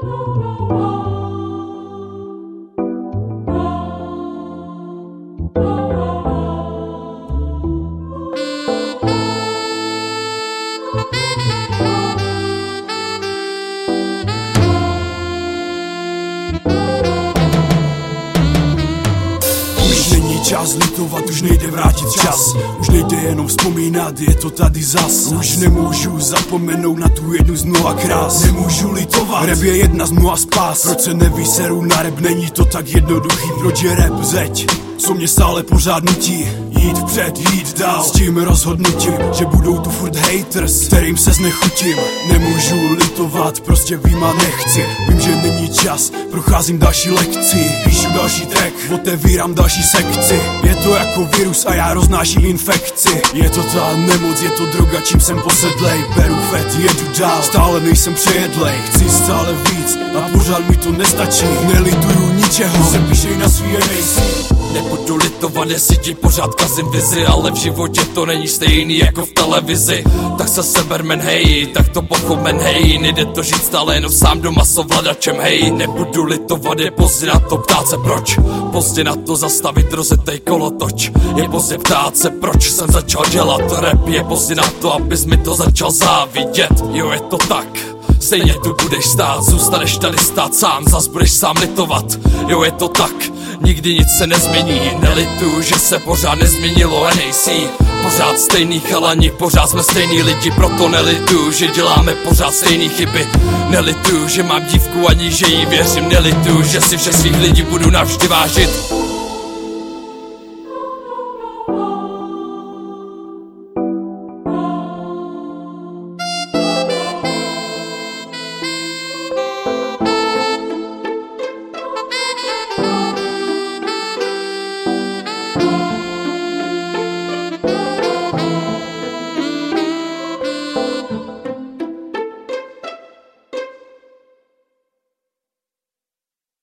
Už čas litovat, už nejde vrátit čas. Už nejde jenom vzpomínat, je to tady zas. Už nemůžu zapomenout na tu jednu z mnoha krás. Nemůžu litovat, rap je jedna z mnoha spás. Proč se nevyseru na rap, není to tak jednoduchý. Proč je rap zeď, co mě stále pořád nutí? Jít vpřed, jít dál. S tím rozhodnutím, že budou tu furt haters Kterým se znechutím. Nemůžu litovat, prostě vím a nechci. Vím, že není čas, procházím další lekci Píšu další track, otevírám další sekci. Je to jako virus a já roznáším infekci. Je to ta nemoc, je to droga, čím jsem posedlej. Beru fet, jedu dál, stále nejsem přejedlej. Chci stále víc a pořád mi to nestačí. Nelituju ničeho, se píšej na svý nejsi Nebudu litovat, jestli ti pořád kazím vizi Ale v životě to není stejný jako v televizi. Tak se seber men hej, tak to pochop men hej. Nejde to říct stále jenom sám doma s ovladačem hej. Nebudu litovat, je pozdě na to ptát se proč. Pozdě na to zastavit rozetej kolotoč. Je pozdě ptát se proč jsem začal dělat rap. Je pozdě na to, abys mi to začal závidět. Jo je to tak. Stejně tu budeš stát, zůstaneš tady stát sám, zas budeš sám litovat, jo je to tak, nikdy nic se nezmění, nelitu, že se pořád nezměnilo NAC, pořád stejný chalani, pořád jsme stejný lidi, proto nelitu, že děláme pořád stejný chyby, nelitu, že mám dívku ani že jí věřím, nelitu, že si všech svých lidí budu navždy vážit,